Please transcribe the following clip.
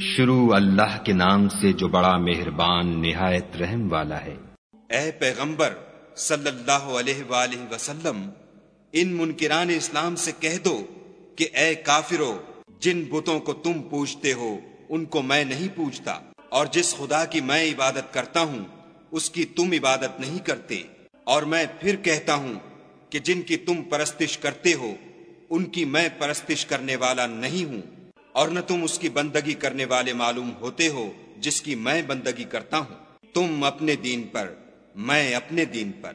شروع اللہ کے نام سے جو بڑا مہربان نہایت رحم والا ہے۔ اے پیغمبر صلی اللہ علیہ وآلہ وسلم، ان منکران اسلام سے کہہ دو کہ اے کافرو، جن بتوں کو تم پوچھتے ہو، ان کو میں نہیں پوچھتا اور جس خدا کی میں عبادت کرتا ہوں، اس کی تم عبادت نہیں کرتے۔ اور میں پھر کہتا ہوں کہ جن کی تم پرستش کرتے ہو، ان کی میں پرستش کرنے والا نہیں ہوں۔ اور نہ تم اس کی بندگی کرنے والے معلوم ہوتے ہو جس کی میں بندگی کرتا ہوں۔ تم اپنے دین پر، میں اپنے دین پر۔